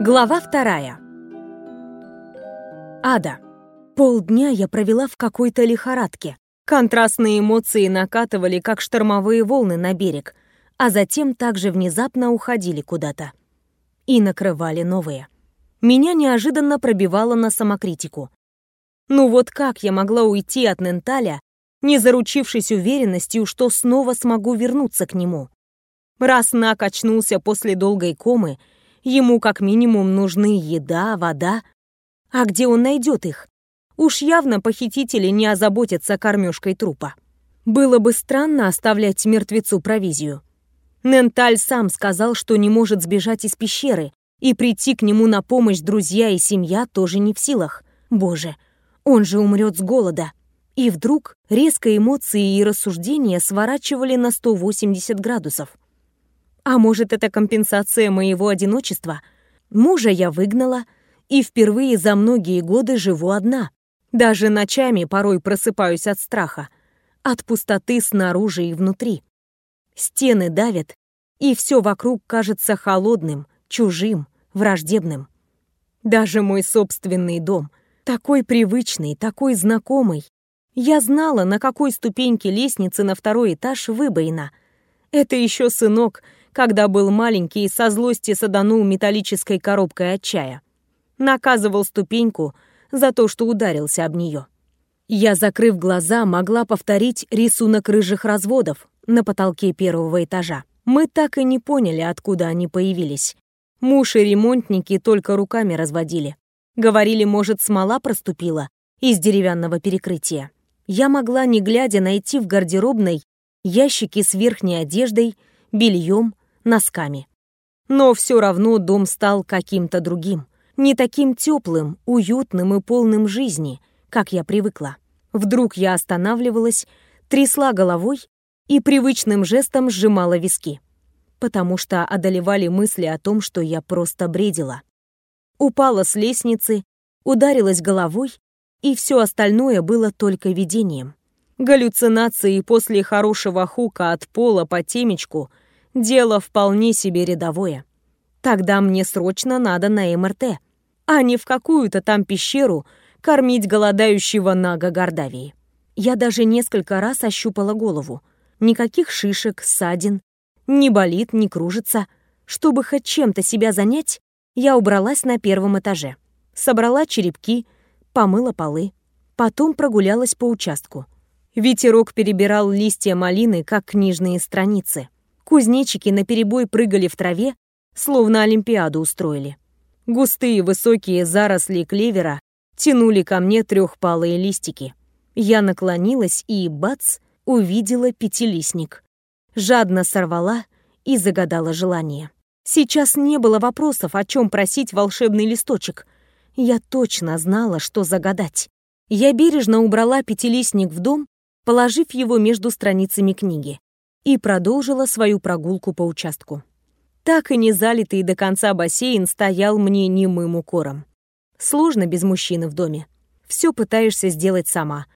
Глава вторая. Ада. Полдня я провела в какой-то лихорадке. Контрастные эмоции накатывали, как штормовые волны на берег, а затем также внезапно уходили куда-то. И накрывали новые. Меня неожиданно пробивало на самокритику. Ну вот как я могла уйти от Ненталя, не заручившись уверенностью, что снова смогу вернуться к нему? Раз Нак очнулся после долгой комы, ему как минимум нужны еда, вода. А где он найдет их? Уж явно похитители не озаботятся кормежкой трупа. Было бы странно оставлять мертвецу провизию. Ненталь сам сказал, что не может сбежать из пещеры, и прийти к нему на помощь друзья и семья тоже не в силах. Боже, он же умрет с голода. И вдруг резко эмоции и рассуждения сворачивали на 180 градусов. А может, это компенсация моего одиночества? Мужа я выгнала, и впервые за многие годы живу одна. Даже ночами порой просыпаюсь от страха, от пустоты снаружи и внутри. Стены давят, и все вокруг кажется холодным, чужим, враждебным. Даже мой собственный дом, такой привычный, такой знакомый. Я знала, на какой ступеньке лестницы на второй этаж выбоина. Это еще сынок — когда был маленький и со злости саданул металлической коробкой от чая. Наказывал ступеньку за то, что ударился об нее. Я, закрыв глаза, могла повторить рисунок рыжих разводов на потолке первого этажа. Мы так и не поняли, откуда они появились. Муж и ремонтники только руками разводили. Говорили, может, смола проступила из деревянного перекрытия. Я могла, не глядя, найти в гардеробной ящики с верхней одеждой, бельем, носками. Но все равно дом стал каким-то другим, не таким теплым, уютным и полным жизни, как я привыкла. Вдруг я останавливалась, трясла головой и привычным жестом сжимала виски, потому что одолевали мысли о том, что я просто бредила. Упала с лестницы, ударилась головой, и все остальное было только видением. Галлюцинации после хорошего хука от пола по темечку — Дело вполне себе рядовое. Тогда мне срочно надо на МРТ, а не в какую-то там пещеру кормить голодающего Нага Гордавии. Я даже несколько раз ощупала голову. Никаких шишек, ссадин, не болит, не кружится. Чтобы хоть чем-то себя занять, я убралась на первом этаже. Собрала черепки, помыла полы. Потом прогулялась по участку. Ветерок перебирал листья малины, как книжные страницы. Кузнечики наперебой прыгали в траве, словно Олимпиаду устроили. Густые высокие заросли клевера тянули ко мне трехпалые листики. Я наклонилась и, бац, увидела пятилистник. Жадно сорвала и загадала желание. Сейчас не было вопросов, о чем просить волшебный листочек. Я точно знала, что загадать. Я бережно убрала пятилистник в дом, положив его между страницами книги и продолжила свою прогулку по участку. Так и не залитый до конца бассейн стоял мне немым укором. Сложно без мужчины в доме. Все пытаешься сделать сама.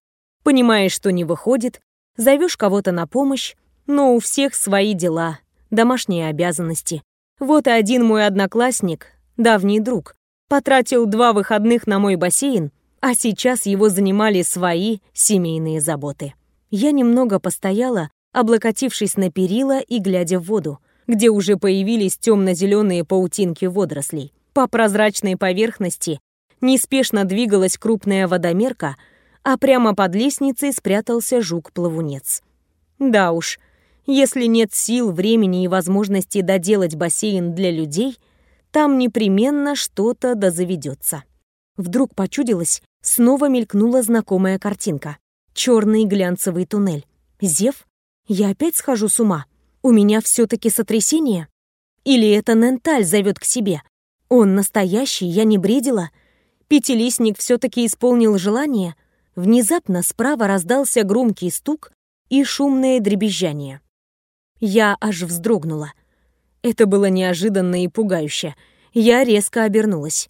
Понимаешь, что не выходит, зовешь кого-то на помощь, но у всех свои дела, домашние обязанности. Вот и один мой одноклассник, давний друг, потратил два выходных на мой бассейн, а сейчас его занимали свои семейные заботы. Я немного постояла, облокотившись на перила и глядя в воду, где уже появились темно-зеленые паутинки водорослей. По прозрачной поверхности неспешно двигалась крупная водомерка, а прямо под лестницей спрятался жук-плавунец. Да уж, если нет сил, времени и возможности доделать бассейн для людей, там непременно что-то дозаведется. Вдруг почудилась, снова мелькнула знакомая картинка. Черный глянцевый туннель. Зев я опять схожу с ума? У меня все-таки сотрясение? Или это Ненталь зовет к себе? Он настоящий, я не бредила? Пятилистник все-таки исполнил желание? Внезапно справа раздался громкий стук и шумное дребезжание. Я аж вздрогнула. Это было неожиданно и пугающе. Я резко обернулась.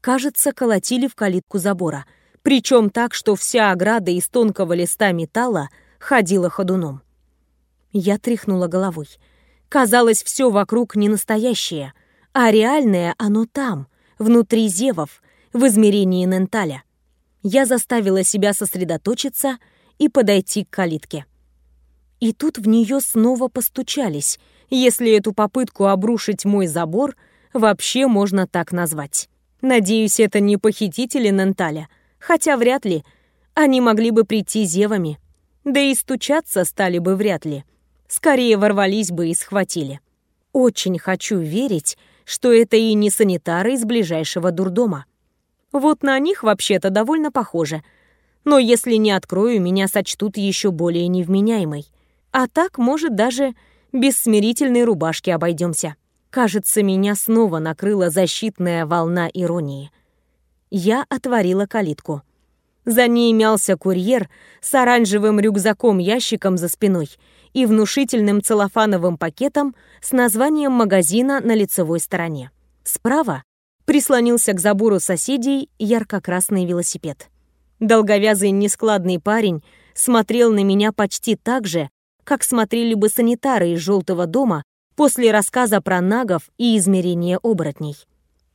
Кажется, колотили в калитку забора, причем так, что вся ограда из тонкого листа металла ходила ходуном. Я тряхнула головой. Казалось, все вокруг не настоящее, а реальное оно там, внутри зевов, в измерении Ненталя. Я заставила себя сосредоточиться и подойти к калитке. И тут в нее снова постучались, если эту попытку обрушить мой забор вообще можно так назвать. Надеюсь, это не похитители Ненталя, хотя вряд ли. Они могли бы прийти зевами. Да и стучаться стали бы вряд ли. Скорее ворвались бы и схватили. Очень хочу верить, что это и не санитары из ближайшего дурдома. Вот на них вообще-то довольно похоже. Но если не открою, меня сочтут еще более невменяемой. А так, может, даже без смирительной рубашки обойдемся. Кажется, меня снова накрыла защитная волна иронии. Я отворила калитку. За ней мялся курьер с оранжевым рюкзаком-ящиком за спиной и внушительным целлофановым пакетом с названием магазина на лицевой стороне. Справа прислонился к забору соседей ярко-красный велосипед. Долговязый нескладный парень смотрел на меня почти так же, как смотрели бы санитары из желтого дома после рассказа про нагов и измерения оборотней.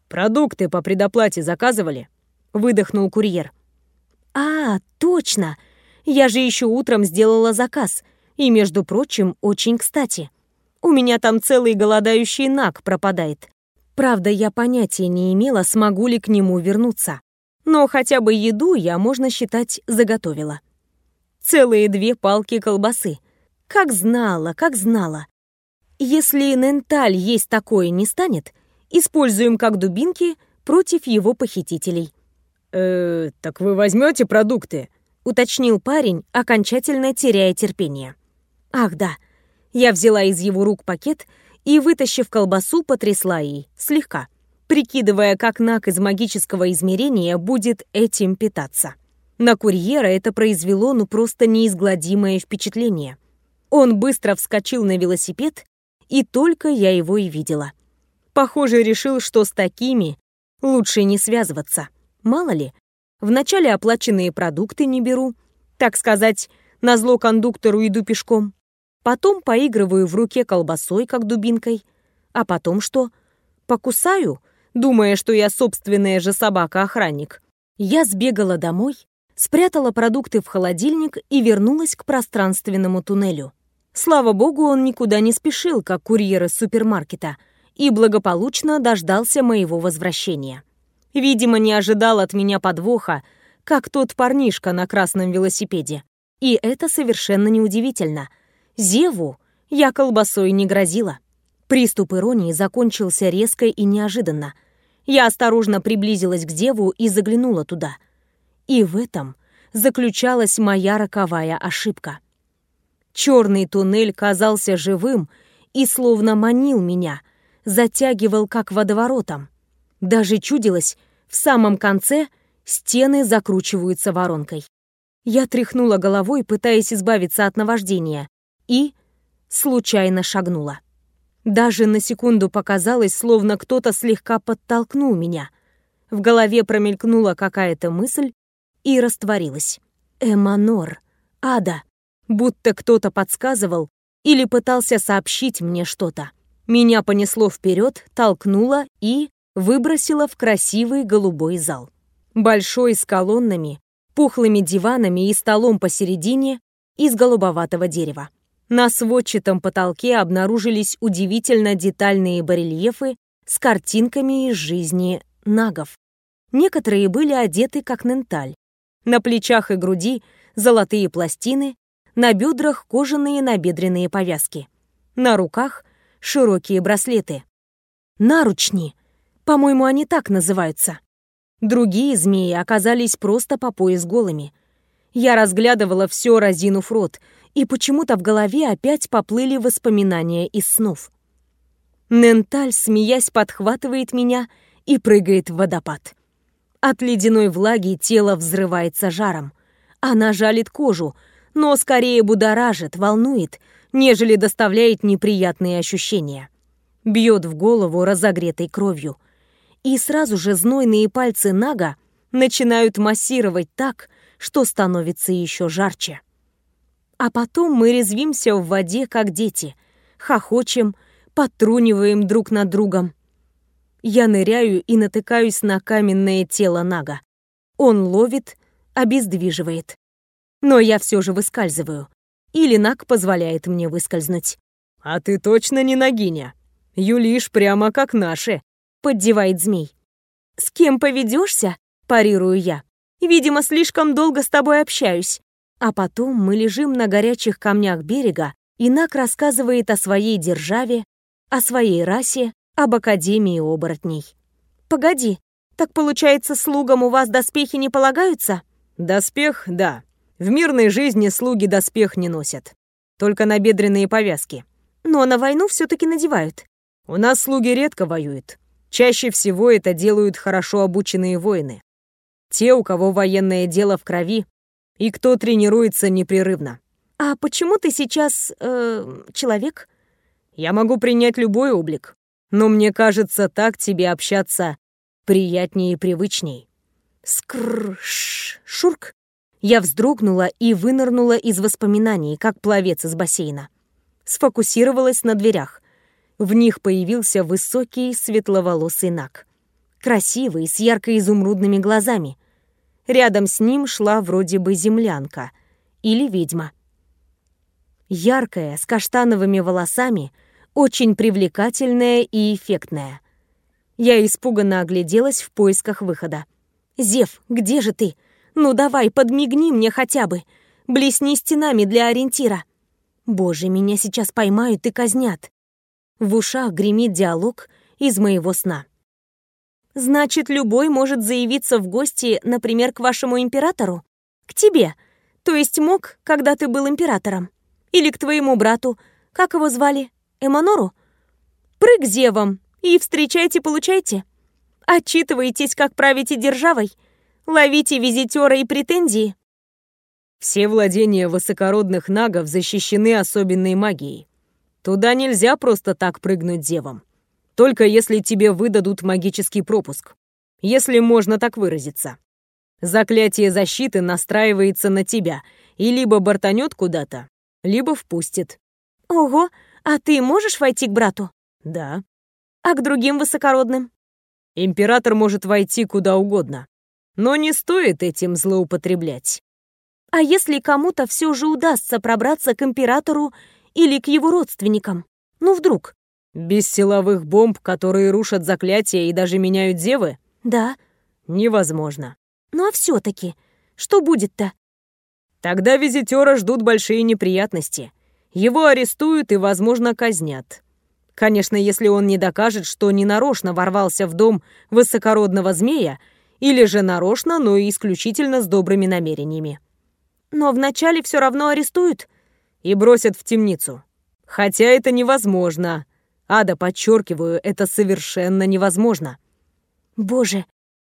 «Продукты по предоплате заказывали?» — выдохнул курьер. «А, точно! Я же еще утром сделала заказ, и, между прочим, очень кстати. У меня там целый голодающий наг пропадает. Правда, я понятия не имела, смогу ли к нему вернуться. Но хотя бы еду я, можно считать, заготовила. Целые две палки колбасы. Как знала, как знала. Если Ненталь есть такое не станет, используем как дубинки против его похитителей. «Э, так вы возьмете продукты?» — уточнил парень, окончательно теряя терпение. Ах да, я взяла из его рук пакет и, вытащив колбасу, потрясла ей, слегка, прикидывая, как Нак из магического измерения будет этим питаться. На курьера это произвело ну просто неизгладимое впечатление. Он быстро вскочил на велосипед, и только я его и видела. Похоже, решил, что с такими лучше не связываться. Мало ли, вначале оплаченные продукты не беру, так сказать, на зло кондуктору иду пешком. Потом поигрываю в руке колбасой, как дубинкой. А потом что? Покусаю, думая, что я собственная же собака-охранник. Я сбегала домой, спрятала продукты в холодильник и вернулась к пространственному туннелю. Слава богу, он никуда не спешил, как курьер из супермаркета, и благополучно дождался моего возвращения. Видимо, не ожидал от меня подвоха, как тот парнишка на красном велосипеде. И это совершенно неудивительно — Зеву я колбасой не грозила. Приступ иронии закончился резко и неожиданно. Я осторожно приблизилась к Зеву и заглянула туда. И в этом заключалась моя роковая ошибка. Черный туннель казался живым и словно манил меня, затягивал как водоворотом. Даже чудилось, в самом конце стены закручиваются воронкой. Я тряхнула головой, пытаясь избавиться от наваждения, и случайно шагнула. Даже на секунду показалось, словно кто-то слегка подтолкнул меня. В голове промелькнула какая-то мысль и растворилась. Эманор, ада, будто кто-то подсказывал или пытался сообщить мне что-то. Меня понесло вперед, толкнуло и выбросило в красивый голубой зал. Большой с колоннами, пухлыми диванами и столом посередине из голубоватого дерева. На сводчатом потолке обнаружились удивительно детальные барельефы с картинками из жизни нагов. Некоторые были одеты как ненталь. На плечах и груди золотые пластины, на бедрах кожаные набедренные повязки. На руках широкие браслеты. Наручни. По-моему, они так называются. Другие змеи оказались просто по пояс голыми. Я разглядывала все, разинув рот, и почему-то в голове опять поплыли воспоминания из снов. Ненталь, смеясь, подхватывает меня и прыгает в водопад. От ледяной влаги тело взрывается жаром. Она жалит кожу, но скорее будоражит, волнует, нежели доставляет неприятные ощущения. Бьет в голову разогретой кровью. И сразу же знойные пальцы Нага начинают массировать так, что становится еще жарче. А потом мы резвимся в воде, как дети, хохочем, подтруниваем друг над другом. Я ныряю и натыкаюсь на каменное тело Нага. Он ловит, обездвиживает. Но я все же выскальзываю. Или Наг позволяет мне выскользнуть. «А ты точно не Нагиня? Юлишь прямо как наши», — поддевает змей. «С кем поведешься? парирую я. «Видимо, слишком долго с тобой общаюсь». А потом мы лежим на горячих камнях берега, и Нак рассказывает о своей державе, о своей расе, об Академии оборотней. «Погоди, так получается, слугам у вас доспехи не полагаются?» «Доспех, да. В мирной жизни слуги доспех не носят. Только набедренные повязки. Но на войну все таки надевают. У нас слуги редко воюют. Чаще всего это делают хорошо обученные воины. Те, у кого военное дело в крови, и кто тренируется непрерывно. А почему ты сейчас э, человек? Я могу принять любой облик, но мне кажется, так тебе общаться приятнее и привычней. Скрш, шурк. Я вздрогнула и вынырнула из воспоминаний, как пловец из бассейна. Сфокусировалась на дверях. В них появился высокий светловолосый наг. Красивый, с ярко-изумрудными глазами. Рядом с ним шла вроде бы землянка или ведьма. Яркая, с каштановыми волосами, очень привлекательная и эффектная — я испуганно огляделась в поисках выхода. «Зев, где же ты? Ну давай, подмигни мне хотя бы. Блесни стенами для ориентира. Боже, меня сейчас поймают и казнят». В ушах гремит диалог из моего сна. «Значит, любой может заявиться в гости, например, к вашему императору? К тебе? То есть мог, когда ты был императором? Или к твоему брату? Как его звали? Эманору? Прыг зевом, и встречайте-получайте. Отчитывайтесь, как правите державой. Ловите визитера и претензии. Все владения высокородных нагов защищены особенной магией. Туда нельзя просто так прыгнуть зевом. Только если тебе выдадут магический пропуск. Если можно так выразиться. Заклятие защиты настраивается на тебя и либо бортанет куда-то, либо впустит. Ого, а ты можешь войти к брату? Да. А к другим высокородным? Император может войти куда угодно, но не стоит этим злоупотреблять. А если кому-то все же удастся пробраться к императору или к его родственникам? Ну, вдруг? Без силовых бомб, которые рушат заклятия и даже меняют девы? Да. Невозможно. Ну а все-таки, что будет-то? Тогда визитера ждут большие неприятности. Его арестуют и, возможно, казнят. Конечно, если он не докажет, что ненарочно ворвался в дом высокородного змея, или же нарочно, но исключительно с добрыми намерениями. Но вначале все равно арестуют. И бросят в темницу. Хотя это невозможно. Ада, подчеркиваю, это совершенно невозможно. Боже,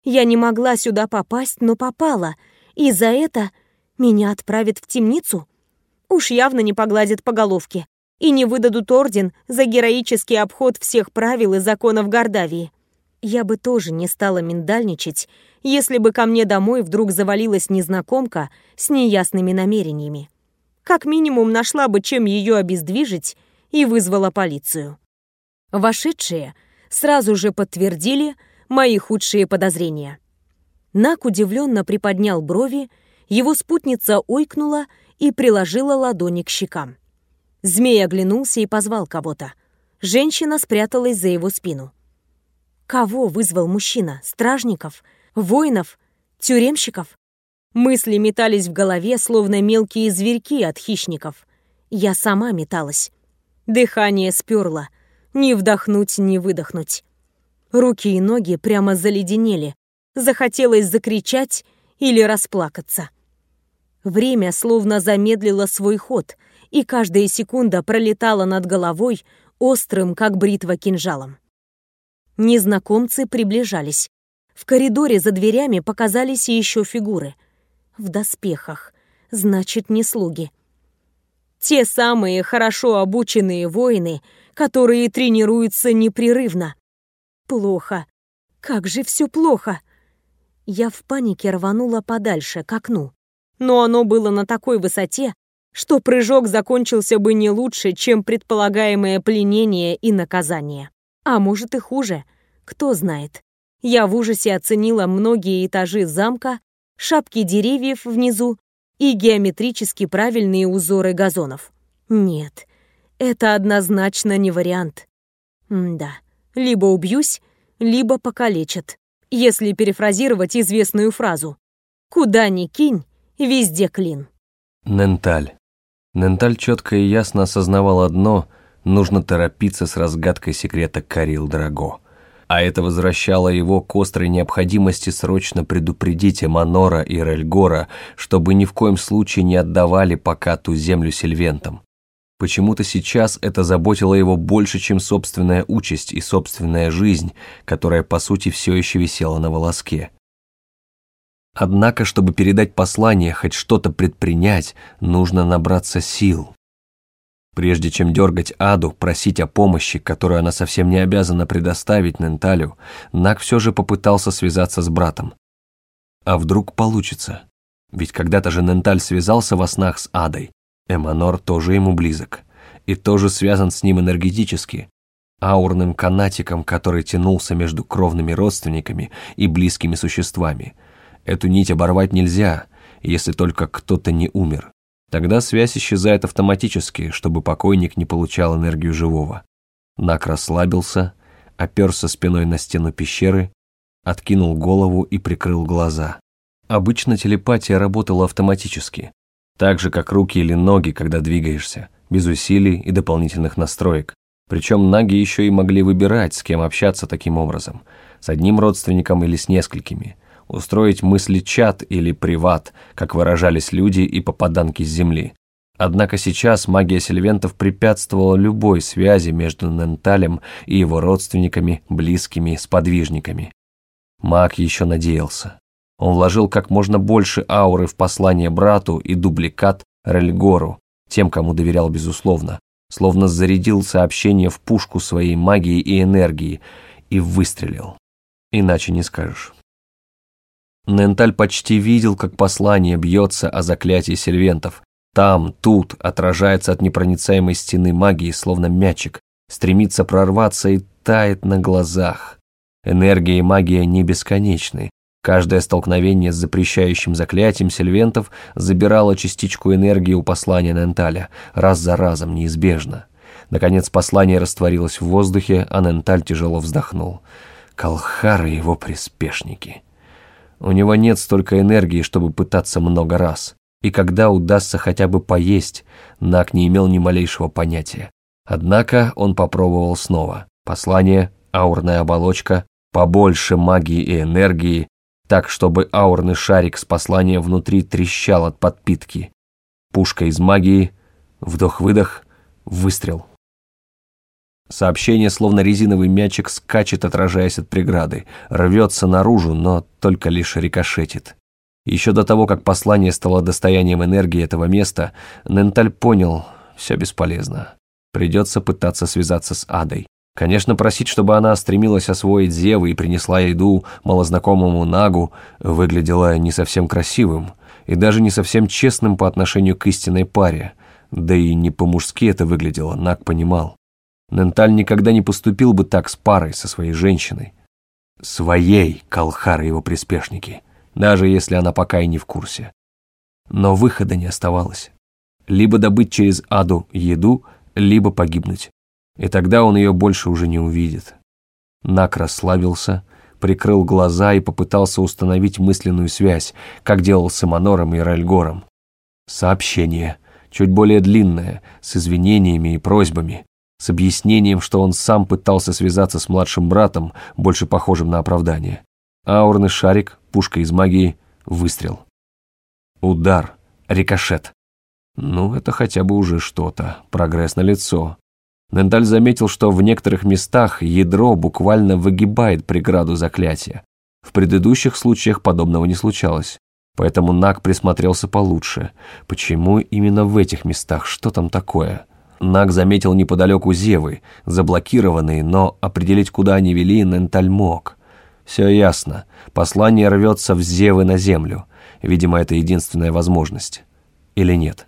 я не могла сюда попасть, но попала. И за это меня отправят в темницу? Уж явно не погладят по головке и не выдадут орден за героический обход всех правил и законов Гордавии. Я бы тоже не стала миндальничать, если бы ко мне домой вдруг завалилась незнакомка с неясными намерениями. Как минимум нашла бы, чем ее обездвижить, и вызвала полицию. Вошедшие сразу же подтвердили мои худшие подозрения. Нак удивленно приподнял брови, его спутница ойкнула и приложила ладони к щекам. Змей оглянулся и позвал кого-то. Женщина спряталась за его спину. Кого вызвал мужчина? Стражников? Воинов? Тюремщиков? Мысли метались в голове, словно мелкие зверьки от хищников. Я сама металась. Дыхание сперло. Ни вдохнуть, ни выдохнуть. Руки и ноги прямо заледенели. Захотелось закричать или расплакаться. Время словно замедлило свой ход — и каждая секунда пролетала над головой острым, как бритва, кинжалом. Незнакомцы приближались. В коридоре за дверями показались еще фигуры. В доспехах. Значит, не слуги. Те самые хорошо обученные воины, которые тренируются непрерывно. Плохо. Как же все плохо. Я в панике рванула подальше, к окну. Но оно было на такой высоте, что прыжок закончился бы не лучше, чем предполагаемое пленение и наказание. А может и хуже. кто знает. Я в ужасе оценила многие этажи замка, шапки деревьев внизу и геометрически правильные узоры газонов. Нет, это однозначно не вариант. М да, либо убьюсь, либо покалечат, если перефразировать известную фразу. «Куда ни кинь, везде клин». Ненталь. Ненталь четко и ясно осознавал одно — нужно торопиться с разгадкой секрета Карил Драго. А это возвращало его к острой необходимости срочно предупредить Эманора и Рельгора, чтобы ни в коем случае не отдавали пока ту землю сильвентам. Почему-то сейчас это заботило его больше, чем собственная участь и собственная жизнь, которая, по сути, все еще висела на волоске. Однако, чтобы передать послание, хоть что-то предпринять, нужно набраться сил. Прежде чем дергать Аду, просить о помощи, которую она совсем не обязана предоставить Ненталю, Нак все же попытался связаться с братом. А вдруг получится? Ведь когда-то же Ненталь связался во снах с Адой. Эманор тоже ему близок. И тоже связан с ним энергетически, аурным канатиком, который тянулся между кровными родственниками и близкими существами. Эту нить оборвать нельзя, если только кто-то не умер. Тогда связь исчезает автоматически, чтобы покойник не получал энергию живого. Нак расслабился, оперся спиной на стену пещеры, откинул голову и прикрыл глаза. Обычно телепатия работала автоматически, так же, как руки или ноги, когда двигаешься, без усилий и дополнительных настроек. Причем наги еще и могли выбирать, с кем общаться таким образом, с одним родственником или с несколькими – устроить мысли-чат или приват, как выражались люди и попаданки с Земли. Однако сейчас магия сельвентов препятствовала любой связи между Ненталем и его родственниками, близкими, сподвижниками. Маг еще надеялся. Он вложил как можно больше ауры в послание брату и дубликат Рельгору, тем, кому доверял безусловно, словно зарядил сообщение в пушку своей магии и энергии и выстрелил. Иначе не скажешь. Ненталь почти видел, как послание бьется о заклятии сельвентов. Там, тут, отражается от непроницаемой стены магии, словно мячик, стремится прорваться и тает на глазах. Энергия и магия не бесконечны. Каждое столкновение с запрещающим заклятием сельвентов забирало частичку энергии у послания Ненталя, раз за разом, неизбежно. Наконец послание растворилось в воздухе, а Ненталь тяжело вздохнул. Колхары его приспешники. У него нет столько энергии, чтобы пытаться много раз. И когда удастся хотя бы поесть, Нак не имел ни малейшего понятия. Однако он попробовал снова. Послание, аурная оболочка, побольше магии и энергии, так, чтобы аурный шарик с посланием внутри трещал от подпитки. Пушка из магии, вдох-выдох, выстрел. Сообщение, словно резиновый мячик, скачет, отражаясь от преграды, рвется наружу, но только лишь рикошетит. Еще до того, как послание стало достоянием энергии этого места, Ненталь понял, все бесполезно. Придется пытаться связаться с Адой. Конечно, просить, чтобы она стремилась освоить Зевы и принесла еду малознакомому Нагу, выглядело не совсем красивым и даже не совсем честным по отношению к истинной паре. Да и не по-мужски это выглядело, Наг понимал. Ненталь никогда не поступил бы так с парой, со своей женщиной. Своей, Калхар и его приспешники, даже если она пока и не в курсе. Но выхода не оставалось. Либо добыть через Аду еду, либо погибнуть. И тогда он ее больше уже не увидит. Нак расслабился, прикрыл глаза и попытался установить мысленную связь, как делал с Эманором и Рельгором. Сообщение, чуть более длинное, с извинениями и просьбами с объяснением, что он сам пытался связаться с младшим братом, больше похожим на оправдание. Аурный шарик, пушка из магии, выстрел. Удар, рикошет. Ну, это хотя бы уже что-то, прогресс на лицо. Нендаль заметил, что в некоторых местах ядро буквально выгибает преграду заклятия. В предыдущих случаях подобного не случалось. Поэтому Нак присмотрелся получше. Почему именно в этих местах? Что там такое? Наг заметил неподалеку зевы, заблокированные, но определить, куда они вели, Ненталь мог. Все ясно. Послание рвется в зевы на землю. Видимо, это единственная возможность. Или нет?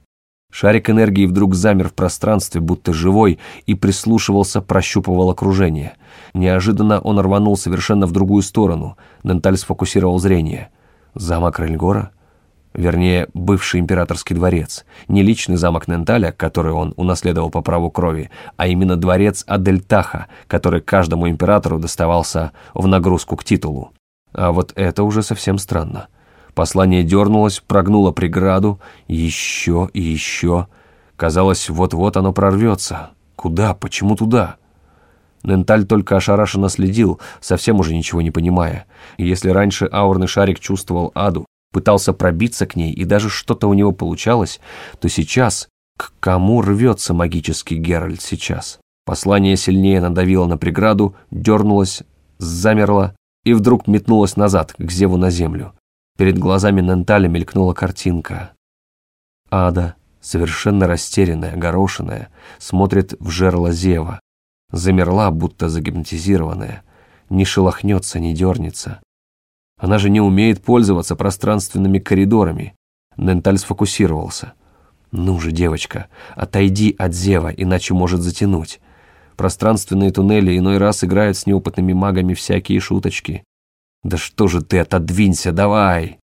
Шарик энергии вдруг замер в пространстве, будто живой, и прислушивался, прощупывал окружение. Неожиданно он рванул совершенно в другую сторону. Ненталь сфокусировал зрение. Замок Рельгора? Вернее, бывший императорский дворец. Не личный замок Ненталя, который он унаследовал по праву крови, а именно дворец Адельтаха, который каждому императору доставался в нагрузку к титулу. А вот это уже совсем странно. Послание дернулось, прогнуло преграду, еще и еще. Казалось, вот-вот оно прорвется. Куда? Почему туда? Ненталь только ошарашенно следил, совсем уже ничего не понимая. Если раньше аурный шарик чувствовал аду, пытался пробиться к ней, и даже что-то у него получалось, то сейчас к кому рвется магический Геральт сейчас? Послание сильнее надавило на преграду, дернулось, замерло и вдруг метнулось назад, к Зеву на землю. Перед глазами Ненталя мелькнула картинка. Ада, совершенно растерянная, горошенная, смотрит в жерло Зева. Замерла, будто загипнотизированная. Не шелохнется, не дернется. Она же не умеет пользоваться пространственными коридорами. Ненталь сфокусировался. «Ну же, девочка, отойди от Зева, иначе может затянуть. Пространственные туннели иной раз играют с неопытными магами всякие шуточки. «Да что же ты, отодвинься, давай!»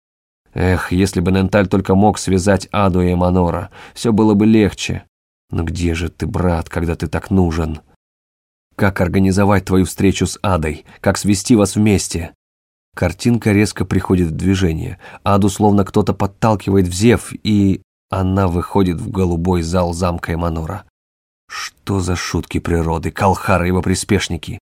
Эх, если бы Ненталь только мог связать Аду и Эманора, все было бы легче. Но где же ты, брат, когда ты так нужен? Как организовать твою встречу с Адой? Как свести вас вместе? Картинка резко приходит в движение. Аду словно кто-то подталкивает в зев, и она выходит в голубой зал замка Эманора. Что за шутки природы, Калхара и его приспешники?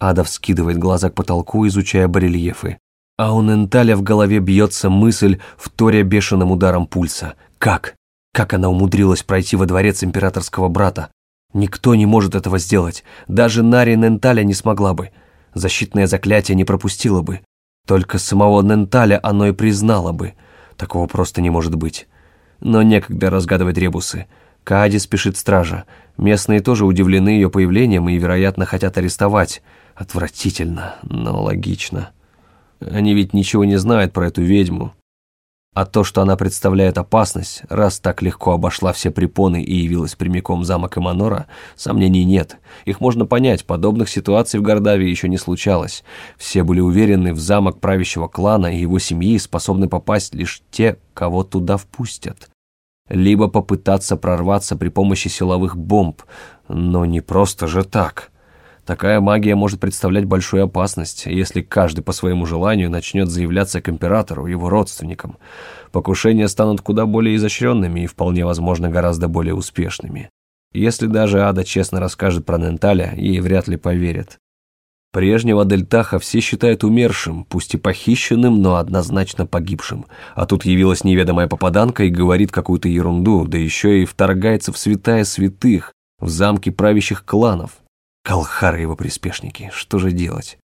Ада вскидывает глаза к потолку, изучая барельефы. А у Ненталя в голове бьется мысль, вторя бешеным ударом пульса. Как? Как она умудрилась пройти во дворец императорского брата? Никто не может этого сделать. Даже Нари Ненталя не смогла бы. Защитное заклятие не пропустило бы. Только самого Ненталя оно и признало бы. Такого просто не может быть. Но некогда разгадывать ребусы. Каади спешит стража. Местные тоже удивлены ее появлением и, вероятно, хотят арестовать. Отвратительно, но логично. Они ведь ничего не знают про эту ведьму. А то, что она представляет опасность, раз так легко обошла все препоны и явилась прямиком замок Эманора, сомнений нет. Их можно понять, подобных ситуаций в Гордавии еще не случалось. Все были уверены, в замок правящего клана и его семьи способны попасть лишь те, кого туда впустят. Либо попытаться прорваться при помощи силовых бомб, но не просто же так. Такая магия может представлять большую опасность, если каждый по своему желанию начнет заявляться к императору, его родственникам. Покушения станут куда более изощренными и, вполне возможно, гораздо более успешными. Если даже Ада честно расскажет про Ненталя, ей вряд ли поверят. Прежнего Дельтаха все считают умершим, пусть и похищенным, но однозначно погибшим. А тут явилась неведомая попаданка и говорит какую-то ерунду, да еще и вторгается в святая святых, в замки правящих кланов. Калхар и его приспешники, что же делать?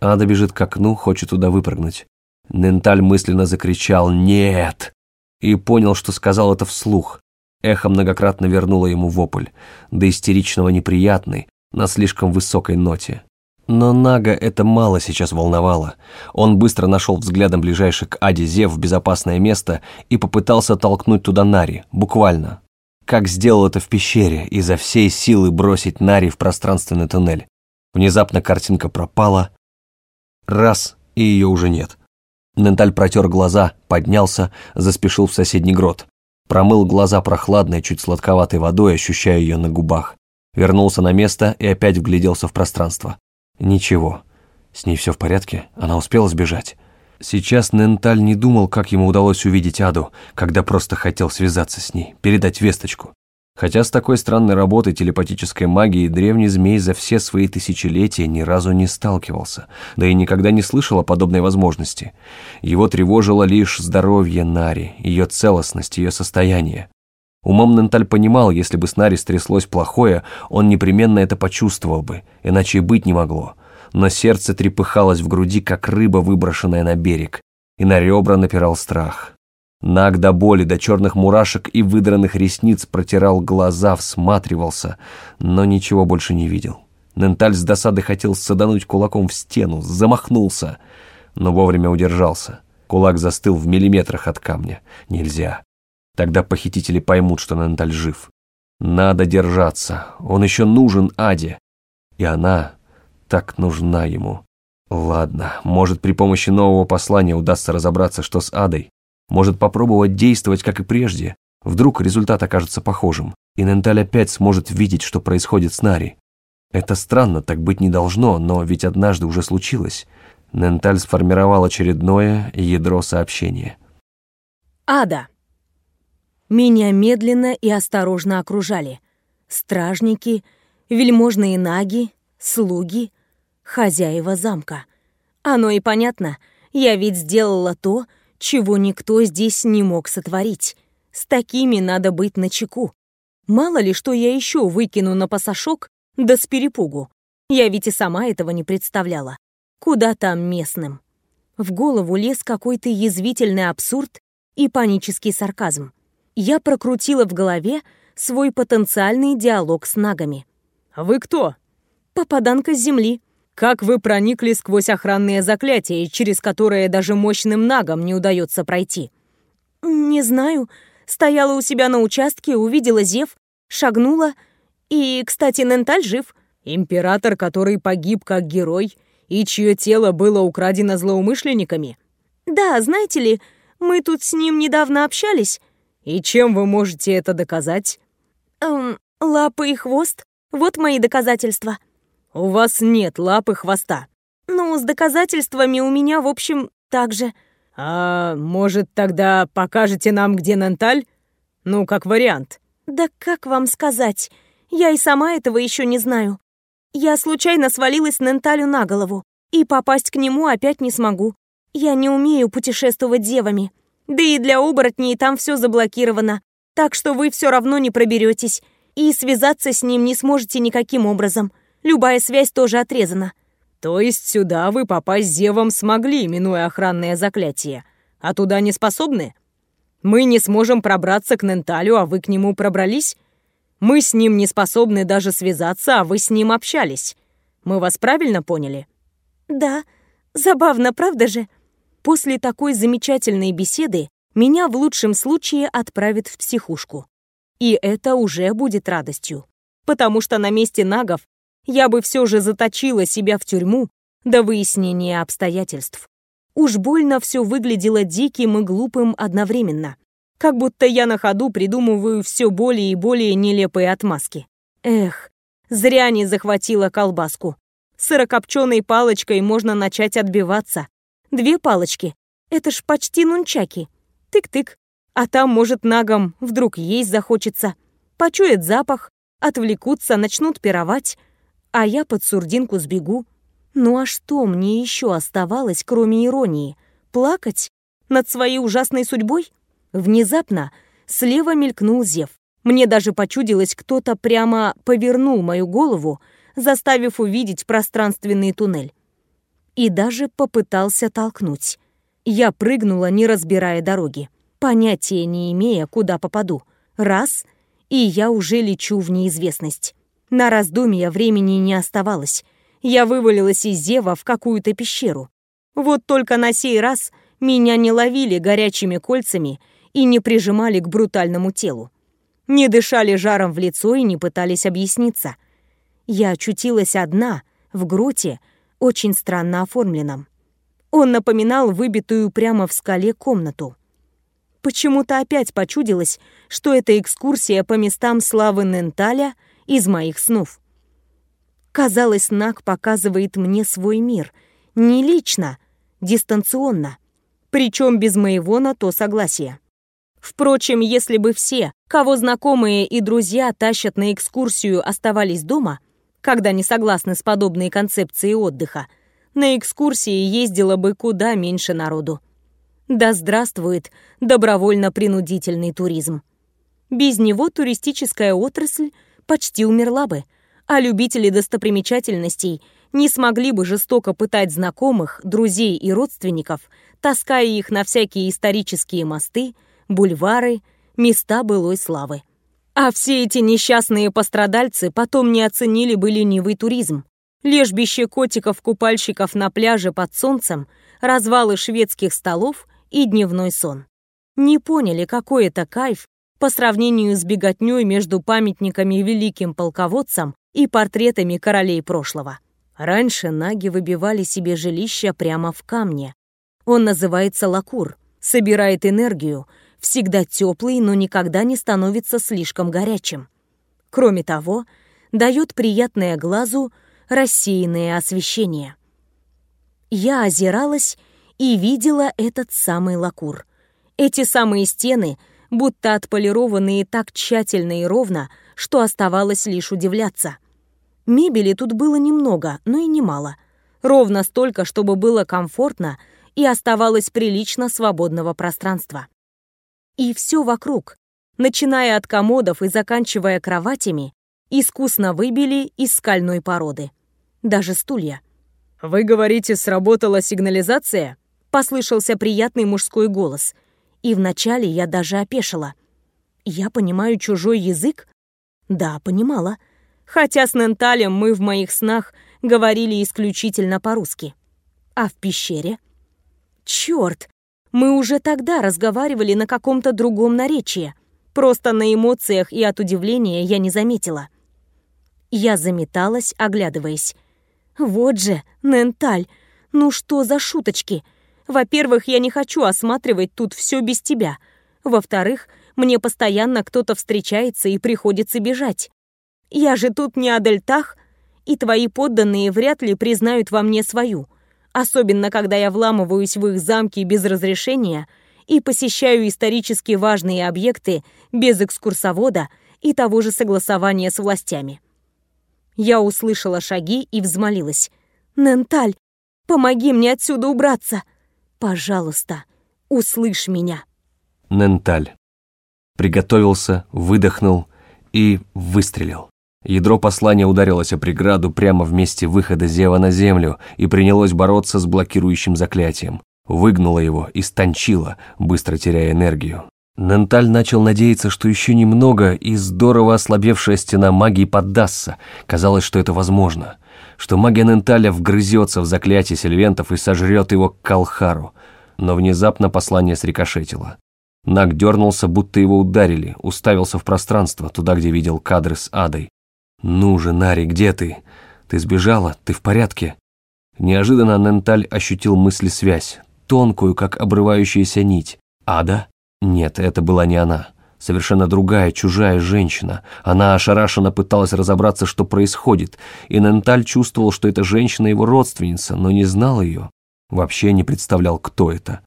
Ада бежит к окну, хочет туда выпрыгнуть. Ненталь мысленно закричал «Нет!» и понял, что сказал это вслух. Эхо многократно вернуло ему вопль, до истеричного неприятный, на слишком высокой ноте. Но Нага это мало сейчас волновало. Он быстро нашел взглядом ближайший к Аде Зев в безопасное место и попытался толкнуть туда Нари, буквально как сделал это в пещере, изо всей силы бросить Нари в пространственный туннель. Внезапно картинка пропала. Раз, и ее уже нет. Ненталь протер глаза, поднялся, заспешил в соседний грот. Промыл глаза прохладной, чуть сладковатой водой, ощущая ее на губах. Вернулся на место и опять вгляделся в пространство. Ничего. С ней все в порядке? Она успела сбежать? Сейчас Ненталь не думал, как ему удалось увидеть Аду, когда просто хотел связаться с ней, передать весточку. Хотя с такой странной работой телепатической магии древний змей за все свои тысячелетия ни разу не сталкивался, да и никогда не слышал о подобной возможности. Его тревожило лишь здоровье Нари, ее целостность, ее состояние. Умом Ненталь понимал, если бы с Нари стряслось плохое, он непременно это почувствовал бы, иначе и быть не могло но сердце трепыхалось в груди, как рыба, выброшенная на берег, и на ребра напирал страх. Наг до боли, до черных мурашек и выдранных ресниц протирал глаза, всматривался, но ничего больше не видел. Ненталь с досады хотел садануть кулаком в стену, замахнулся, но вовремя удержался. Кулак застыл в миллиметрах от камня. Нельзя. Тогда похитители поймут, что Ненталь жив. Надо держаться, он еще нужен Аде. И она так нужна ему. Ладно, может при помощи нового послания удастся разобраться, что с Адой. Может попробовать действовать, как и прежде. Вдруг результат окажется похожим, и Ненталь опять сможет видеть, что происходит с Нари. Это странно, так быть не должно, но ведь однажды уже случилось. Ненталь сформировал очередное ядро сообщения. Ада. Меня медленно и осторожно окружали. Стражники, вельможные наги, слуги, хозяева замка. Оно и понятно, я ведь сделала то, чего никто здесь не мог сотворить. С такими надо быть начеку. Мало ли, что я еще выкину на пасашок, да с перепугу. Я ведь и сама этого не представляла. Куда там местным? В голову лез какой-то язвительный абсурд и панический сарказм. Я прокрутила в голове свой потенциальный диалог с нагами. «Вы кто?» «Попаданка с земли», как вы проникли сквозь охранные заклятия, через которые даже мощным нагам не удается пройти? Не знаю. Стояла у себя на участке, увидела Зев, шагнула. И, кстати, Ненталь жив. Император, который погиб как герой, и чье тело было украдено злоумышленниками? Да, знаете ли, мы тут с ним недавно общались. И чем вы можете это доказать? Эм, лапы и хвост. Вот мои доказательства. «У вас нет лапы хвоста». «Ну, с доказательствами у меня, в общем, так же». «А может, тогда покажете нам, где Нанталь? Ну, как вариант». «Да как вам сказать? Я и сама этого еще не знаю. Я случайно свалилась Ненталю на голову, и попасть к нему опять не смогу. Я не умею путешествовать девами. Да и для оборотней там все заблокировано, так что вы все равно не проберетесь, и связаться с ним не сможете никаким образом. Любая связь тоже отрезана. То есть сюда вы попасть зевом смогли, минуя охранное заклятие, а туда не способны? Мы не сможем пробраться к Ненталю, а вы к нему пробрались? Мы с ним не способны даже связаться, а вы с ним общались. Мы вас правильно поняли? Да. Забавно, правда же? После такой замечательной беседы меня в лучшем случае отправят в психушку. И это уже будет радостью. Потому что на месте нагов я бы все же заточила себя в тюрьму до выяснения обстоятельств. Уж больно все выглядело диким и глупым одновременно. Как будто я на ходу придумываю все более и более нелепые отмазки. Эх, зря не захватила колбаску. Сырокопченой палочкой можно начать отбиваться. Две палочки — это ж почти нунчаки. Тык-тык. А там, может, нагом вдруг есть захочется. Почует запах, отвлекутся, начнут пировать — а я под сурдинку сбегу. Ну а что мне еще оставалось, кроме иронии? Плакать? Над своей ужасной судьбой? Внезапно слева мелькнул зев. Мне даже почудилось, кто-то прямо повернул мою голову, заставив увидеть пространственный туннель. И даже попытался толкнуть. Я прыгнула, не разбирая дороги, понятия не имея, куда попаду. Раз — и я уже лечу в неизвестность. На раздумья времени не оставалось. Я вывалилась из зева в какую-то пещеру. Вот только на сей раз меня не ловили горячими кольцами и не прижимали к брутальному телу. Не дышали жаром в лицо и не пытались объясниться. Я очутилась одна, в гроте, очень странно оформленном. Он напоминал выбитую прямо в скале комнату. Почему-то опять почудилось, что это экскурсия по местам славы Ненталя — из моих снов. Казалось, Нак показывает мне свой мир. Не лично, дистанционно. Причем без моего на то согласия. Впрочем, если бы все, кого знакомые и друзья тащат на экскурсию, оставались дома, когда не согласны с подобной концепцией отдыха, на экскурсии ездило бы куда меньше народу. Да здравствует добровольно-принудительный туризм. Без него туристическая отрасль почти умерла бы, а любители достопримечательностей не смогли бы жестоко пытать знакомых, друзей и родственников, таская их на всякие исторические мосты, бульвары, места былой славы. А все эти несчастные пострадальцы потом не оценили бы ленивый туризм. Лежбище котиков-купальщиков на пляже под солнцем, развалы шведских столов и дневной сон. не поняли, какой это кайф по сравнению с беготней между памятниками великим полководцам и портретами королей прошлого. Раньше наги выбивали себе жилища прямо в камне. Он называется лакур, собирает энергию, всегда теплый, но никогда не становится слишком горячим. Кроме того, дает приятное глазу рассеянное освещение. Я озиралась и видела этот самый лакур. Эти самые стены, будто отполированные так тщательно и ровно, что оставалось лишь удивляться. Мебели тут было немного, но и немало. Ровно столько, чтобы было комфортно и оставалось прилично свободного пространства. И все вокруг, начиная от комодов и заканчивая кроватями, искусно выбили из скальной породы. Даже стулья. «Вы говорите, сработала сигнализация?» Послышался приятный мужской голос. И вначале я даже опешила. «Я понимаю чужой язык?» «Да, понимала. Хотя с Ненталем мы в моих снах говорили исключительно по-русски. А в пещере?» «Черт! Мы уже тогда разговаривали на каком-то другом наречии. Просто на эмоциях и от удивления я не заметила». Я заметалась, оглядываясь. «Вот же, Ненталь, ну что за шуточки? Во-первых, я не хочу осматривать тут все без тебя. Во-вторых, мне постоянно кто-то встречается и приходится бежать. Я же тут не о дельтах, и твои подданные вряд ли признают во мне свою, особенно когда я вламываюсь в их замки без разрешения и посещаю исторически важные объекты без экскурсовода и того же согласования с властями. Я услышала шаги и взмолилась. «Ненталь, помоги мне отсюда убраться! Пожалуйста, услышь меня!» Ненталь. Приготовился, выдохнул и выстрелил. Ядро послания ударилось о преграду прямо в месте выхода Зева на землю и принялось бороться с блокирующим заклятием. Выгнуло его и стончило, быстро теряя энергию. Ненталь начал надеяться, что еще немного, и здорово ослабевшая стена магии поддастся. Казалось, что это возможно. Что магия Ненталя вгрызется в заклятие сельвентов и сожрет его к Калхару. Но внезапно послание срикошетило. Наг дернулся, будто его ударили, уставился в пространство, туда, где видел кадры с Адой. «Ну же, Нари, где ты? Ты сбежала? Ты в порядке?» Неожиданно Ненталь ощутил мысли-связь, тонкую, как обрывающаяся нить. «Ада?» Нет, это была не она. Совершенно другая, чужая женщина. Она ошарашенно пыталась разобраться, что происходит, и Ненталь чувствовал, что эта женщина его родственница, но не знал ее. Вообще не представлял, кто это.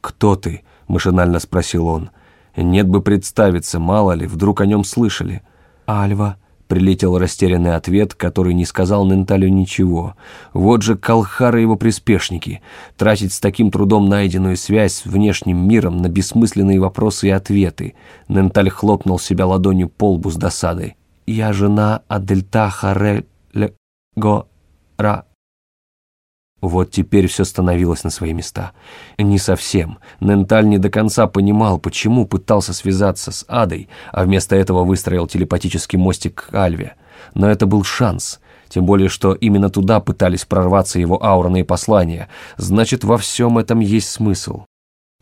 «Кто ты?» – машинально спросил он. «Нет бы представиться, мало ли, вдруг о нем слышали». «Альва», Прилетел растерянный ответ, который не сказал Ненталю ничего. Вот же Калхар и его приспешники. Тратить с таким трудом найденную связь с внешним миром на бессмысленные вопросы и ответы. Ненталь хлопнул себя ладонью по лбу с досадой. «Я жена Адельта Харель Гора вот теперь все становилось на свои места. Не совсем. Ненталь не до конца понимал, почему пытался связаться с Адой, а вместо этого выстроил телепатический мостик к Альве. Но это был шанс. Тем более, что именно туда пытались прорваться его аурные послания. Значит, во всем этом есть смысл.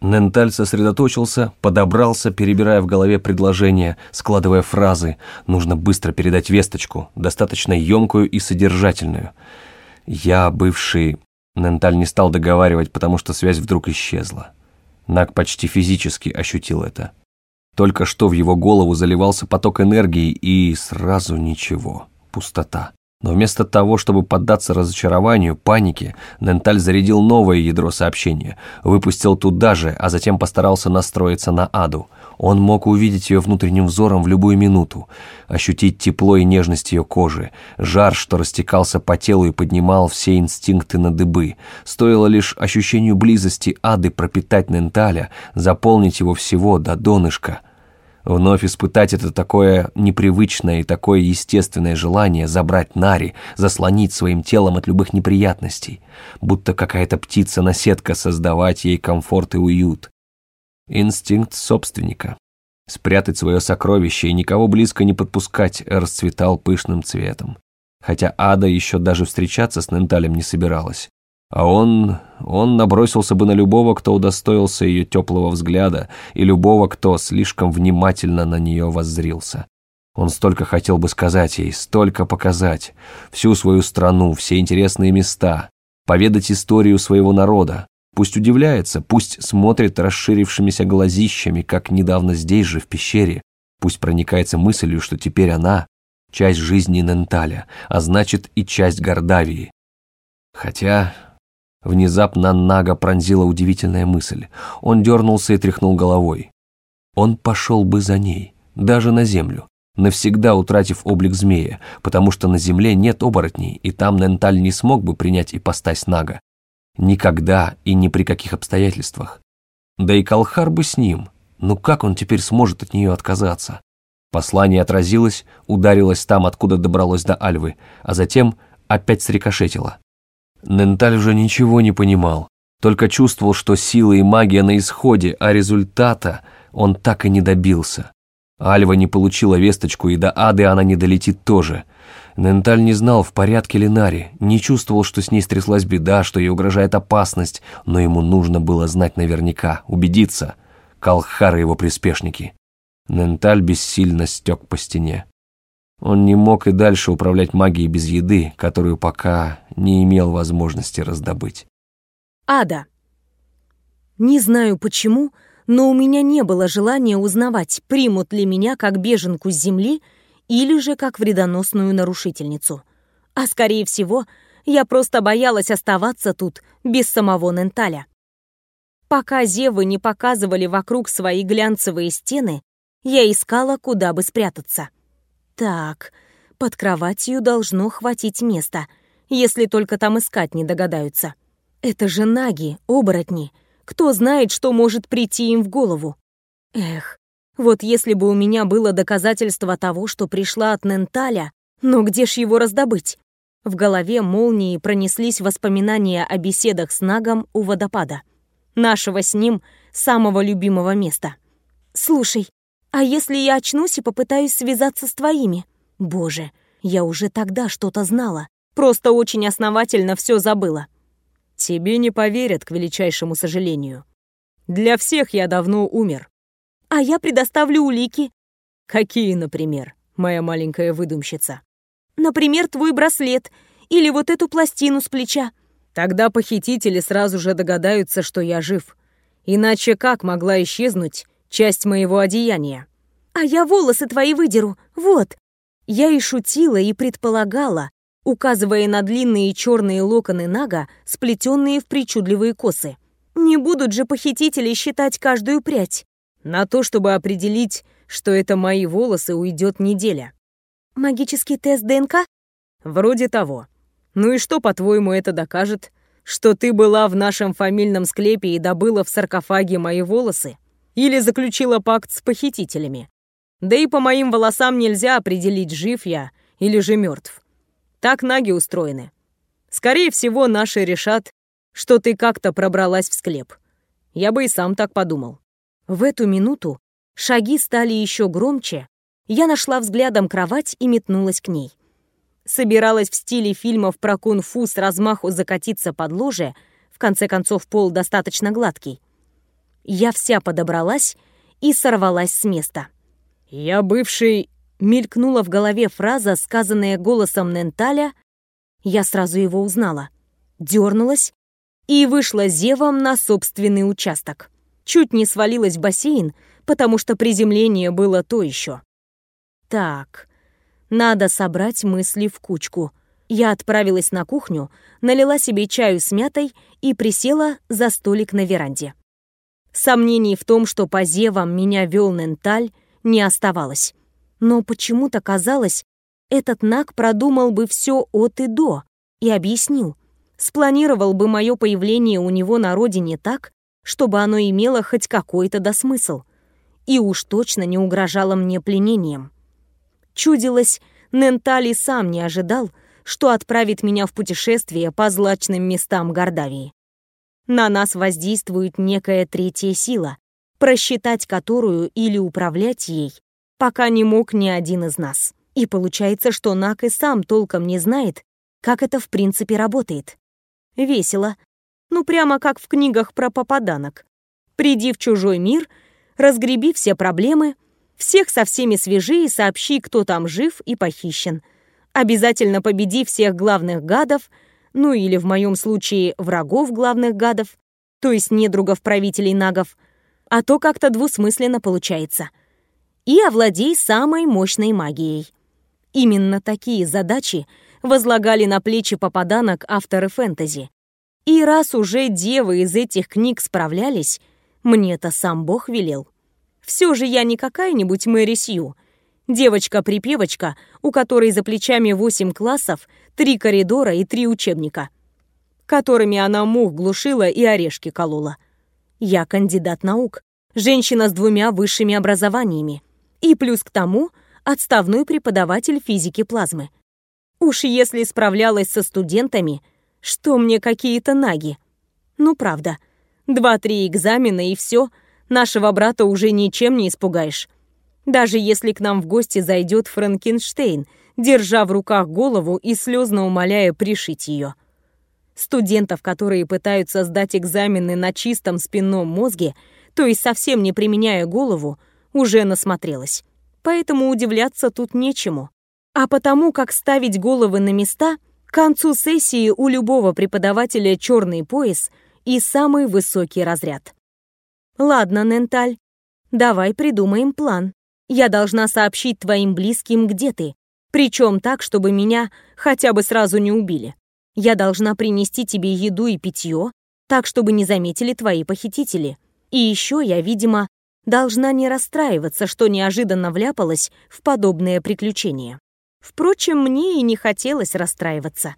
Ненталь сосредоточился, подобрался, перебирая в голове предложения, складывая фразы. Нужно быстро передать весточку, достаточно емкую и содержательную. «Я бывший Ненталь не стал договаривать, потому что связь вдруг исчезла. Наг почти физически ощутил это. Только что в его голову заливался поток энергии, и сразу ничего. Пустота. Но вместо того, чтобы поддаться разочарованию, панике, Ненталь зарядил новое ядро сообщения, выпустил туда же, а затем постарался настроиться на Аду. Он мог увидеть ее внутренним взором в любую минуту, ощутить тепло и нежность ее кожи, жар, что растекался по телу и поднимал все инстинкты на дыбы. Стоило лишь ощущению близости Ады пропитать Ненталя, заполнить его всего до донышка. Вновь испытать это такое непривычное и такое естественное желание забрать Нари, заслонить своим телом от любых неприятностей, будто какая-то птица-наседка создавать ей комфорт и уют. Инстинкт собственника. Спрятать свое сокровище и никого близко не подпускать расцветал пышным цветом. Хотя Ада еще даже встречаться с Ненталем не собиралась. А он... он набросился бы на любого, кто удостоился ее теплого взгляда, и любого, кто слишком внимательно на нее воззрился. Он столько хотел бы сказать ей, столько показать. Всю свою страну, все интересные места. Поведать историю своего народа. Пусть удивляется, пусть смотрит расширившимися глазищами, как недавно здесь же, в пещере. Пусть проникается мыслью, что теперь она — часть жизни Ненталя, а значит и часть Гордавии. Хотя Внезапно Нага пронзила удивительная мысль. Он дернулся и тряхнул головой. Он пошел бы за ней, даже на землю, навсегда утратив облик змея, потому что на земле нет оборотней, и там Ненталь не смог бы принять ипостась Нага. Никогда и ни при каких обстоятельствах. Да и Калхар бы с ним. Ну как он теперь сможет от нее отказаться? Послание отразилось, ударилось там, откуда добралось до Альвы, а затем опять срикошетило. Ненталь уже ничего не понимал, только чувствовал, что сила и магия на исходе, а результата он так и не добился. Альва не получила весточку, и до Ады она не долетит тоже. Ненталь не знал, в порядке ли Нари, не чувствовал, что с ней стряслась беда, что ей угрожает опасность, но ему нужно было знать наверняка, убедиться. Калхар и его приспешники. Ненталь бессильно стек по стене. Он не мог и дальше управлять магией без еды, которую пока не имел возможности раздобыть. Ада. Не знаю почему, но у меня не было желания узнавать, примут ли меня как беженку с земли или же как вредоносную нарушительницу. А скорее всего, я просто боялась оставаться тут без самого Ненталя. Пока зевы не показывали вокруг свои глянцевые стены, я искала, куда бы спрятаться. Так, под кроватью должно хватить места, если только там искать не догадаются. Это же наги, оборотни. Кто знает, что может прийти им в голову? Эх, вот если бы у меня было доказательство того, что пришла от Ненталя, но где ж его раздобыть? В голове молнии пронеслись воспоминания о беседах с Нагом у водопада. Нашего с ним самого любимого места. «Слушай, а если я очнусь и попытаюсь связаться с твоими? Боже, я уже тогда что-то знала. Просто очень основательно все забыла. Тебе не поверят, к величайшему сожалению. Для всех я давно умер. А я предоставлю улики. Какие, например, моя маленькая выдумщица? Например, твой браслет или вот эту пластину с плеча. Тогда похитители сразу же догадаются, что я жив. Иначе как могла исчезнуть часть моего одеяния. А я волосы твои выдеру, вот. Я и шутила, и предполагала, указывая на длинные черные локоны Нага, сплетенные в причудливые косы. Не будут же похитители считать каждую прядь. На то, чтобы определить, что это мои волосы, уйдет неделя. Магический тест ДНК? Вроде того. Ну и что, по-твоему, это докажет? Что ты была в нашем фамильном склепе и добыла в саркофаге мои волосы? или заключила пакт с похитителями. Да и по моим волосам нельзя определить, жив я или же мертв. Так наги устроены. Скорее всего, наши решат, что ты как-то пробралась в склеп. Я бы и сам так подумал. В эту минуту шаги стали еще громче. Я нашла взглядом кровать и метнулась к ней. Собиралась в стиле фильмов про кунг-фу с размаху закатиться под ложе, в конце концов пол достаточно гладкий. Я вся подобралась и сорвалась с места. «Я бывший...» — мелькнула в голове фраза, сказанная голосом Ненталя. Я сразу его узнала. Дернулась и вышла зевом на собственный участок. Чуть не свалилась в бассейн, потому что приземление было то еще. Так, надо собрать мысли в кучку. Я отправилась на кухню, налила себе чаю с мятой и присела за столик на веранде. Сомнений в том, что по зевам меня вел Ненталь, не оставалось. Но почему-то казалось, этот Наг продумал бы все от и до и объяснил. Спланировал бы мое появление у него на родине так, чтобы оно имело хоть какой-то досмысл. И уж точно не угрожало мне пленением. Чудилось, Нентали сам не ожидал, что отправит меня в путешествие по злачным местам Гордавии. На нас воздействует некая третья сила, просчитать которую или управлять ей пока не мог ни один из нас. И получается, что Нак и сам толком не знает, как это в принципе работает. Весело. Ну, прямо как в книгах про попаданок. Приди в чужой мир, разгреби все проблемы, всех со всеми свяжи и сообщи, кто там жив и похищен. Обязательно победи всех главных гадов, ну или в моем случае врагов главных гадов, то есть недругов правителей нагов, а то как-то двусмысленно получается. И овладей самой мощной магией. Именно такие задачи возлагали на плечи попаданок авторы фэнтези. И раз уже девы из этих книг справлялись, мне-то сам Бог велел. Все же я не какая-нибудь Мэри Сью. Девочка-припевочка, у которой за плечами восемь классов, три коридора и три учебника, которыми она мух глушила и орешки колола. Я кандидат наук, женщина с двумя высшими образованиями. И плюс к тому отставной преподаватель физики плазмы. Уж если справлялась со студентами, что мне какие-то наги. Ну, правда. Два-три экзамена и все, нашего брата уже ничем не испугаешь. Даже если к нам в гости зайдет Франкенштейн, держа в руках голову и слезно умоляя пришить ее. Студентов, которые пытаются сдать экзамены на чистом спинном мозге, то есть совсем не применяя голову, уже насмотрелась. Поэтому удивляться тут нечему а потому как ставить головы на места, к концу сессии у любого преподавателя черный пояс и самый высокий разряд. Ладно, Ненталь, давай придумаем план. Я должна сообщить твоим близким, где ты, причем так, чтобы меня хотя бы сразу не убили. Я должна принести тебе еду и питье, так, чтобы не заметили твои похитители. И еще я, видимо, должна не расстраиваться, что неожиданно вляпалась в подобное приключение. Впрочем, мне и не хотелось расстраиваться.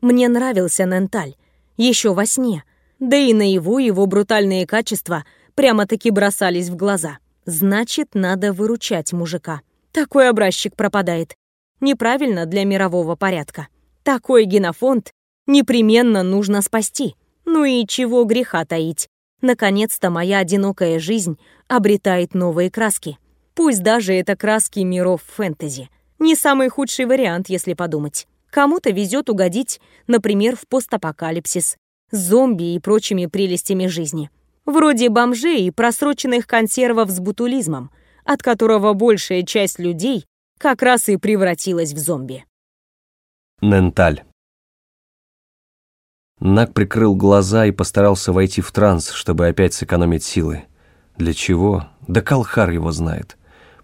Мне нравился Ненталь, еще во сне. Да и наяву его брутальные качества прямо-таки бросались в глаза. Значит, надо выручать мужика. Такой образчик пропадает. Неправильно для мирового порядка. Такой генофонд непременно нужно спасти. Ну и чего греха таить. Наконец-то моя одинокая жизнь обретает новые краски. Пусть даже это краски миров фэнтези. Не самый худший вариант, если подумать. Кому-то везет угодить, например, в постапокалипсис, зомби и прочими прелестями жизни. Вроде бомжей и просроченных консервов с бутулизмом, от которого большая часть людей как раз и превратилась в зомби. Ненталь. Нак прикрыл глаза и постарался войти в транс, чтобы опять сэкономить силы. Для чего? Да Калхар его знает.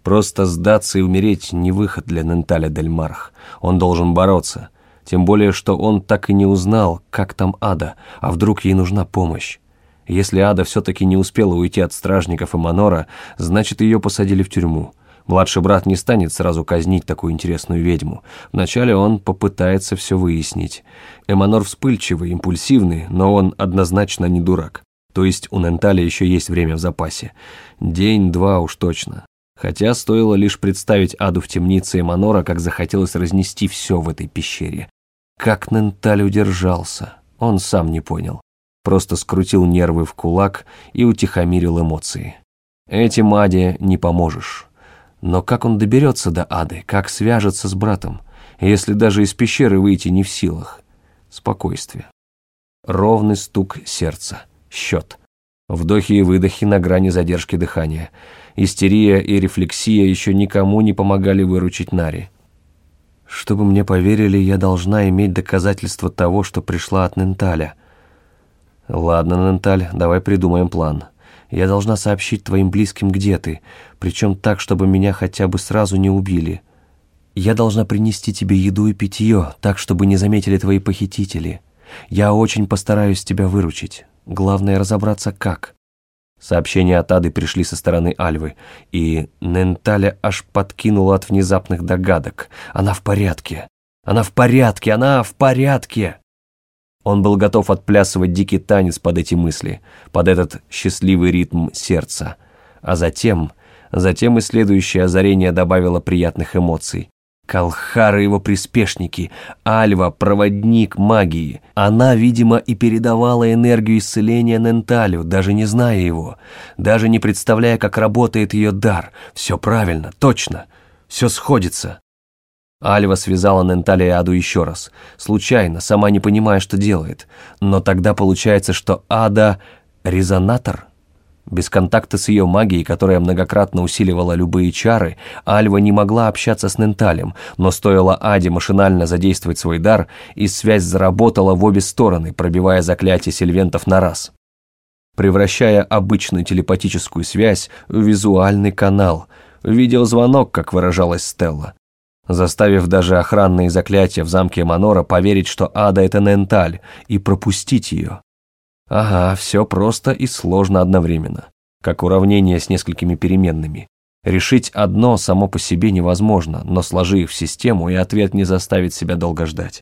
Просто сдаться и умереть не выход для Ненталя Дель Марх. Он должен бороться. Тем более, что он так и не узнал, как там Ада, а вдруг ей нужна помощь. Если Ада все-таки не успела уйти от стражников и Манора, значит, ее посадили в тюрьму. Младший брат не станет сразу казнить такую интересную ведьму. Вначале он попытается все выяснить. Эманор вспыльчивый, импульсивный, но он однозначно не дурак. То есть у Ненталя еще есть время в запасе. День-два уж точно. Хотя стоило лишь представить Аду в темнице Эманора, как захотелось разнести все в этой пещере. Как Ненталь удержался, он сам не понял. Просто скрутил нервы в кулак и утихомирил эмоции. Этим Аде не поможешь. Но как он доберется до Ады, как свяжется с братом, если даже из пещеры выйти не в силах? Спокойствие. Ровный стук сердца. Счет. Вдохи и выдохи на грани задержки дыхания – Истерия и рефлексия еще никому не помогали выручить Нари. Чтобы мне поверили, я должна иметь доказательство того, что пришла от Ненталя. Ладно, Ненталь, давай придумаем план. Я должна сообщить твоим близким, где ты, причем так, чтобы меня хотя бы сразу не убили. Я должна принести тебе еду и питье, так, чтобы не заметили твои похитители. Я очень постараюсь тебя выручить. Главное разобраться, как. Сообщения от Ады пришли со стороны Альвы, и Ненталя аж подкинула от внезапных догадок. Она в порядке. Она в порядке, она в порядке. Он был готов отплясывать дикий танец под эти мысли, под этот счастливый ритм сердца. А затем, затем и следующее озарение добавило приятных эмоций. Калхар и его приспешники, Альва, проводник магии. Она, видимо, и передавала энергию исцеления Ненталю, даже не зная его, даже не представляя, как работает ее дар. Все правильно, точно, все сходится. Альва связала Нентали и Аду еще раз, случайно, сама не понимая, что делает. Но тогда получается, что Ада — резонатор? Без контакта с ее магией, которая многократно усиливала любые чары, Альва не могла общаться с Ненталем, но стоило Аде машинально задействовать свой дар, и связь заработала в обе стороны, пробивая заклятие сильвентов на раз. Превращая обычную телепатическую связь в визуальный канал, видеозвонок, как выражалась Стелла заставив даже охранные заклятия в замке Манора поверить, что Ада — это Ненталь, и пропустить ее. Ага, все просто и сложно одновременно, как уравнение с несколькими переменными. Решить одно само по себе невозможно, но сложи их в систему, и ответ не заставит себя долго ждать.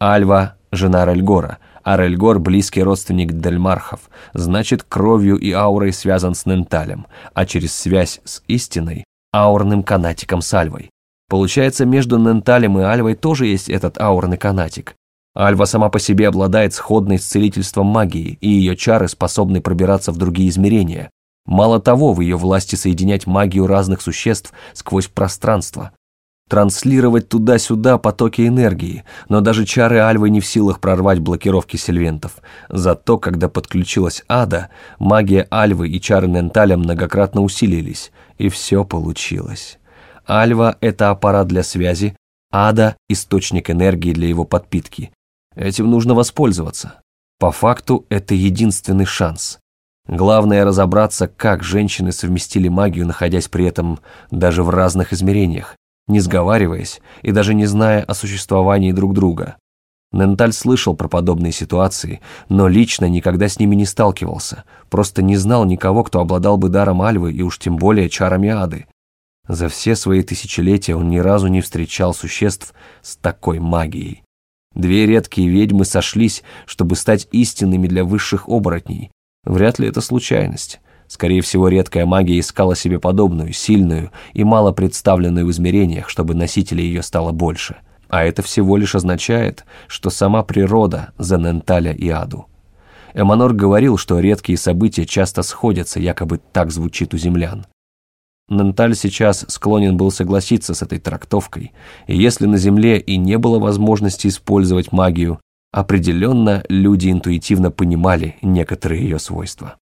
Альва – жена Рельгора, а Рельгор – близкий родственник Дельмархов, значит, кровью и аурой связан с Ненталем, а через связь с истиной – аурным канатиком с Альвой. Получается, между Ненталем и Альвой тоже есть этот аурный канатик. Альва сама по себе обладает сходной с целительством магии, и ее чары способны пробираться в другие измерения. Мало того, в ее власти соединять магию разных существ сквозь пространство. Транслировать туда-сюда потоки энергии, но даже чары Альвы не в силах прорвать блокировки сельвентов. Зато, когда подключилась Ада, магия Альвы и чары Ненталя многократно усилились, и все получилось. Альва – это аппарат для связи, Ада – источник энергии для его подпитки. Этим нужно воспользоваться. По факту это единственный шанс. Главное разобраться, как женщины совместили магию, находясь при этом даже в разных измерениях, не сговариваясь и даже не зная о существовании друг друга. Ненталь слышал про подобные ситуации, но лично никогда с ними не сталкивался, просто не знал никого, кто обладал бы даром Альвы и уж тем более чарами Ады. За все свои тысячелетия он ни разу не встречал существ с такой магией. Две редкие ведьмы сошлись, чтобы стать истинными для высших оборотней. Вряд ли это случайность. Скорее всего, редкая магия искала себе подобную, сильную и мало представленную в измерениях, чтобы носителей ее стало больше. А это всего лишь означает, что сама природа за Ненталя и Аду. Эманор говорил, что редкие события часто сходятся, якобы так звучит у землян. Нанталь сейчас склонен был согласиться с этой трактовкой, и если на Земле и не было возможности использовать магию, определенно люди интуитивно понимали некоторые ее свойства.